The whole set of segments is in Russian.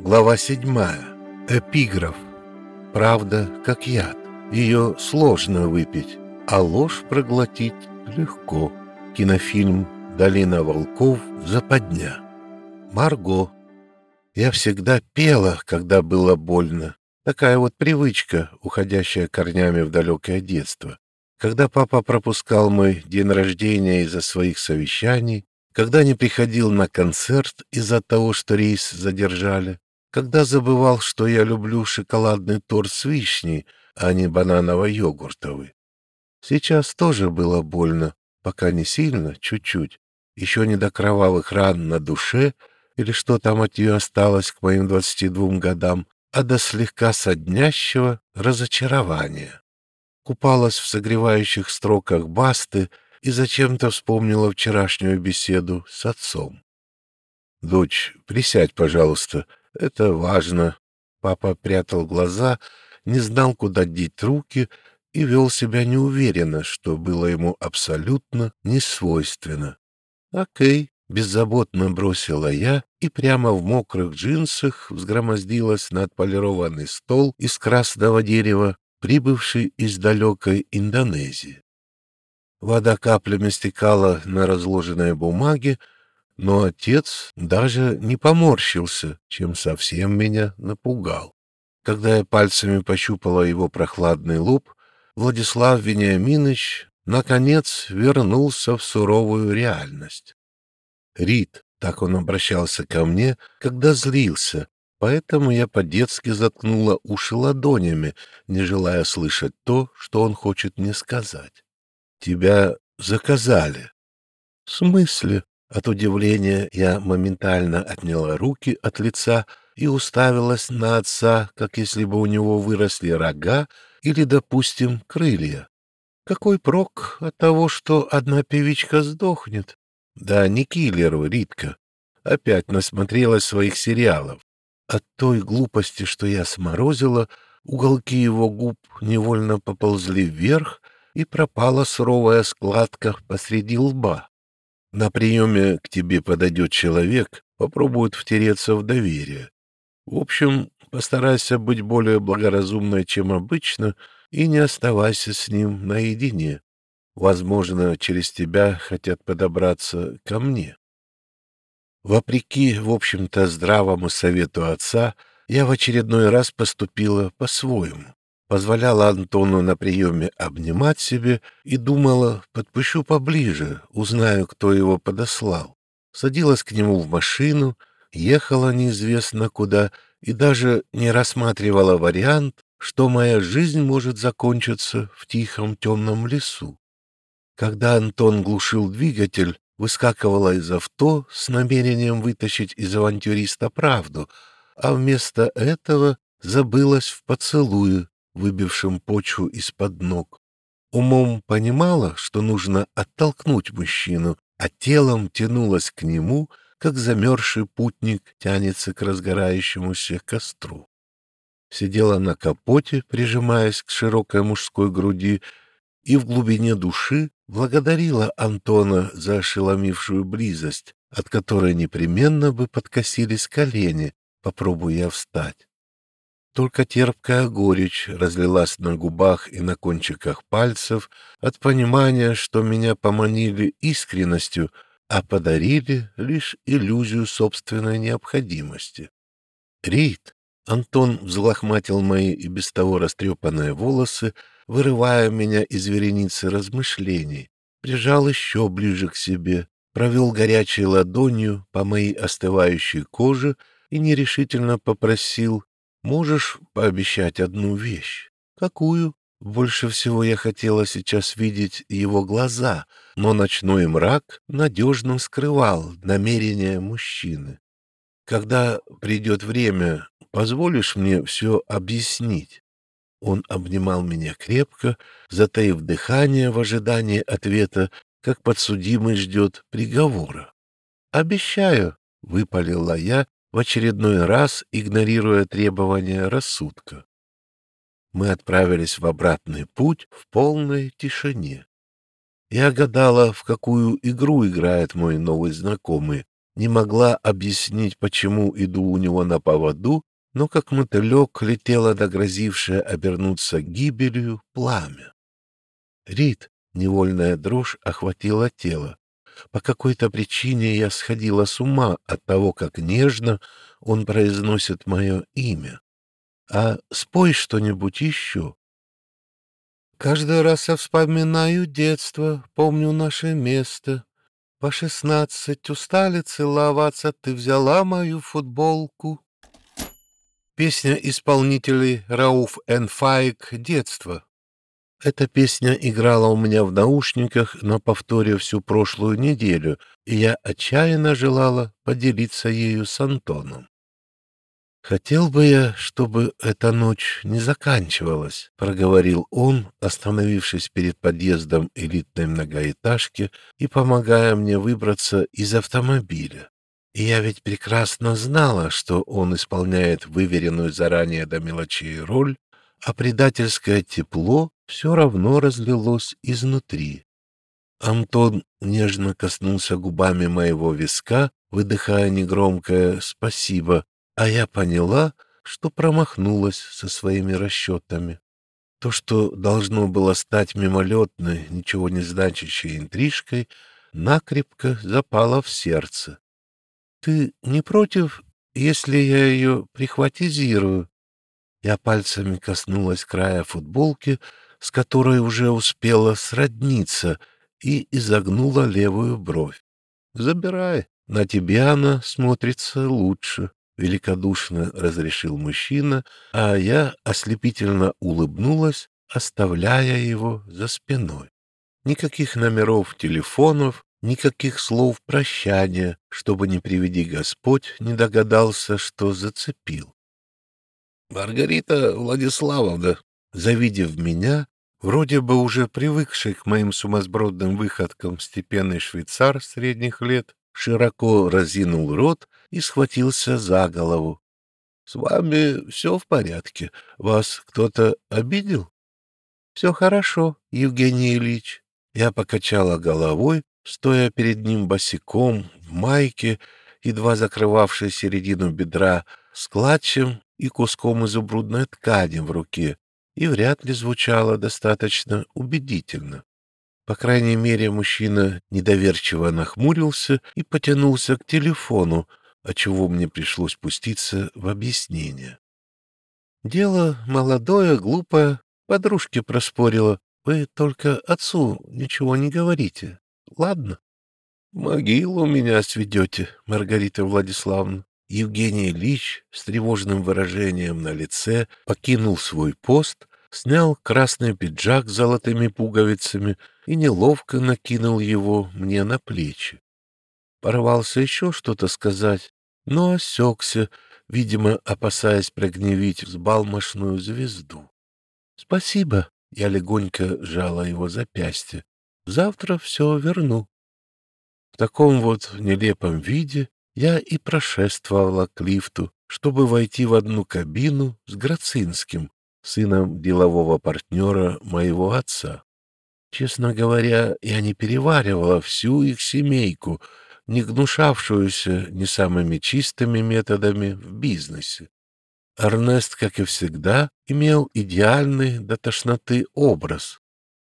Глава седьмая. Эпиграф. Правда, как яд. Ее сложно выпить, а ложь проглотить легко. Кинофильм «Долина волков. Западня». Марго. Я всегда пела, когда было больно. Такая вот привычка, уходящая корнями в далекое детство. Когда папа пропускал мой день рождения из-за своих совещаний, когда не приходил на концерт из-за того, что рейс задержали, когда забывал, что я люблю шоколадный торт с вишней, а не бананово-йогуртовый. Сейчас тоже было больно, пока не сильно, чуть-чуть, еще не до кровавых ран на душе или что там от нее осталось к моим двадцати двум годам, а до слегка соднящего разочарования. Купалась в согревающих строках басты и зачем-то вспомнила вчерашнюю беседу с отцом. «Дочь, присядь, пожалуйста, это важно». Папа прятал глаза, не знал, куда деть руки и вел себя неуверенно, что было ему абсолютно несвойственно. «Окей», — беззаботно бросила я и прямо в мокрых джинсах взгромоздилась на отполированный стол из красного дерева, прибывший из далекой Индонезии. Вода каплями стекала на разложенной бумаге, но отец даже не поморщился, чем совсем меня напугал. Когда я пальцами пощупала его прохладный лоб, Владислав Вениаминович наконец вернулся в суровую реальность. Рит, так он обращался ко мне, когда злился, поэтому я по-детски заткнула уши ладонями, не желая слышать то, что он хочет мне сказать. «Тебя заказали». «В смысле?» От удивления я моментально отняла руки от лица и уставилась на отца, как если бы у него выросли рога или, допустим, крылья. Какой прок от того, что одна певичка сдохнет? Да не киллер, Ритка. Опять насмотрелась своих сериалов. От той глупости, что я сморозила, уголки его губ невольно поползли вверх, и пропала суровая складка посреди лба. На приеме к тебе подойдет человек, попробует втереться в доверие. В общем, постарайся быть более благоразумной, чем обычно, и не оставайся с ним наедине. Возможно, через тебя хотят подобраться ко мне. Вопреки, в общем-то, здравому совету отца, я в очередной раз поступила по-своему позволяла Антону на приеме обнимать себе и думала, подпущу поближе, узнаю, кто его подослал. Садилась к нему в машину, ехала неизвестно куда и даже не рассматривала вариант, что моя жизнь может закончиться в тихом темном лесу. Когда Антон глушил двигатель, выскакивала из авто с намерением вытащить из авантюриста правду, а вместо этого забылась в поцелуе выбившим почву из-под ног. Умом понимала, что нужно оттолкнуть мужчину, а телом тянулась к нему, как замерзший путник тянется к разгорающемуся костру. Сидела на капоте, прижимаясь к широкой мужской груди, и в глубине души благодарила Антона за ошеломившую близость, от которой непременно бы подкосились колени, попробуя встать. Только терпкая горечь разлилась на губах и на кончиках пальцев от понимания, что меня поманили искренностью, а подарили лишь иллюзию собственной необходимости. «Рит!» — Антон взлохматил мои и без того растрепанные волосы, вырывая меня из вереницы размышлений, прижал еще ближе к себе, провел горячей ладонью по моей остывающей коже и нерешительно попросил Можешь пообещать одну вещь? Какую? Больше всего я хотела сейчас видеть его глаза, но ночной мрак надежно скрывал намерения мужчины. Когда придет время, позволишь мне все объяснить? Он обнимал меня крепко, затаив дыхание в ожидании ответа, как подсудимый ждет приговора. «Обещаю», — выпалила я, в очередной раз игнорируя требования рассудка. Мы отправились в обратный путь в полной тишине. Я гадала, в какую игру играет мой новый знакомый. не могла объяснить, почему иду у него на поводу, но как мотылек летело догрозившее обернуться гибелью пламя. Рит, невольная дрожь охватила тело. По какой-то причине я сходила с ума от того, как нежно он произносит мое имя. А спой что-нибудь еще. Каждый раз я вспоминаю детство, помню наше место. По шестнадцать устали целоваться, ты взяла мою футболку. Песня исполнителей Рауф Энфайк «Детство». Эта песня играла у меня в наушниках на повторе всю прошлую неделю, и я отчаянно желала поделиться ею с Антоном. «Хотел бы я, чтобы эта ночь не заканчивалась», — проговорил он, остановившись перед подъездом элитной многоэтажки и помогая мне выбраться из автомобиля. И я ведь прекрасно знала, что он исполняет выверенную заранее до мелочей роль, а предательское тепло все равно разлилось изнутри. Антон нежно коснулся губами моего виска, выдыхая негромкое «спасибо», а я поняла, что промахнулась со своими расчетами. То, что должно было стать мимолетной, ничего не значащей интрижкой, накрепко запало в сердце. «Ты не против, если я ее прихватизирую?» Я пальцами коснулась края футболки, с которой уже успела сродниться, и изогнула левую бровь. «Забирай, на тебе она смотрится лучше», — великодушно разрешил мужчина, а я ослепительно улыбнулась, оставляя его за спиной. Никаких номеров телефонов, никаких слов прощания, чтобы, не приведи Господь, не догадался, что зацепил. Маргарита Владиславовна, завидев меня, вроде бы уже привыкший к моим сумасбродным выходкам степенный швейцар средних лет, широко разинул рот и схватился за голову. — С вами все в порядке? Вас кто-то обидел? — Все хорошо, Евгений Ильич. Я покачала головой, стоя перед ним босиком, в майке, едва закрывавшей середину бедра, с клатчем и куском изумрудной ткани в руке, и вряд ли звучало достаточно убедительно. По крайней мере, мужчина недоверчиво нахмурился и потянулся к телефону, отчего мне пришлось пуститься в объяснение. Дело молодое, глупое, подружке проспорила. Вы только отцу ничего не говорите, ладно? Могилу меня сведете, Маргарита Владиславовна. Евгений Ильич с тревожным выражением на лице покинул свой пост, снял красный пиджак с золотыми пуговицами и неловко накинул его мне на плечи. Порвался еще что-то сказать, но осекся, видимо, опасаясь прогневить взбалмошную звезду. — Спасибо, — я легонько жала его запястье. — Завтра все верну. В таком вот нелепом виде я и прошествовала к лифту, чтобы войти в одну кабину с Грацинским, сыном делового партнера моего отца. Честно говоря, я не переваривала всю их семейку, не гнушавшуюся не самыми чистыми методами в бизнесе. Эрнест, как и всегда, имел идеальный до тошноты образ.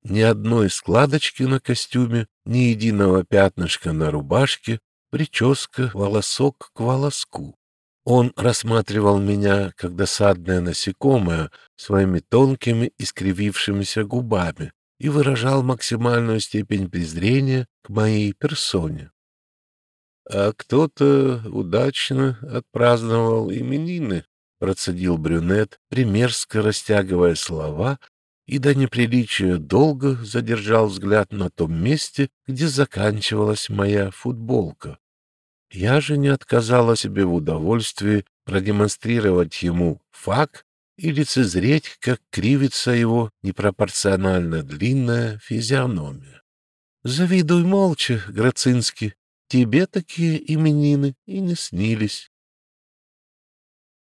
Ни одной складочки на костюме, ни единого пятнышка на рубашке, прическа волосок к волоску. Он рассматривал меня, как досадное насекомое, своими тонкими искривившимися губами и выражал максимальную степень презрения к моей персоне. А кто-то удачно отпраздновал именины, процедил брюнет, примерзко растягивая слова и до неприличия долго задержал взгляд на том месте, где заканчивалась моя футболка. Я же не отказала себе в удовольствии продемонстрировать ему факт и лицезреть, как кривится его непропорционально длинная физиономия. Завидуй молча, Грацинский, тебе такие именины и не снились.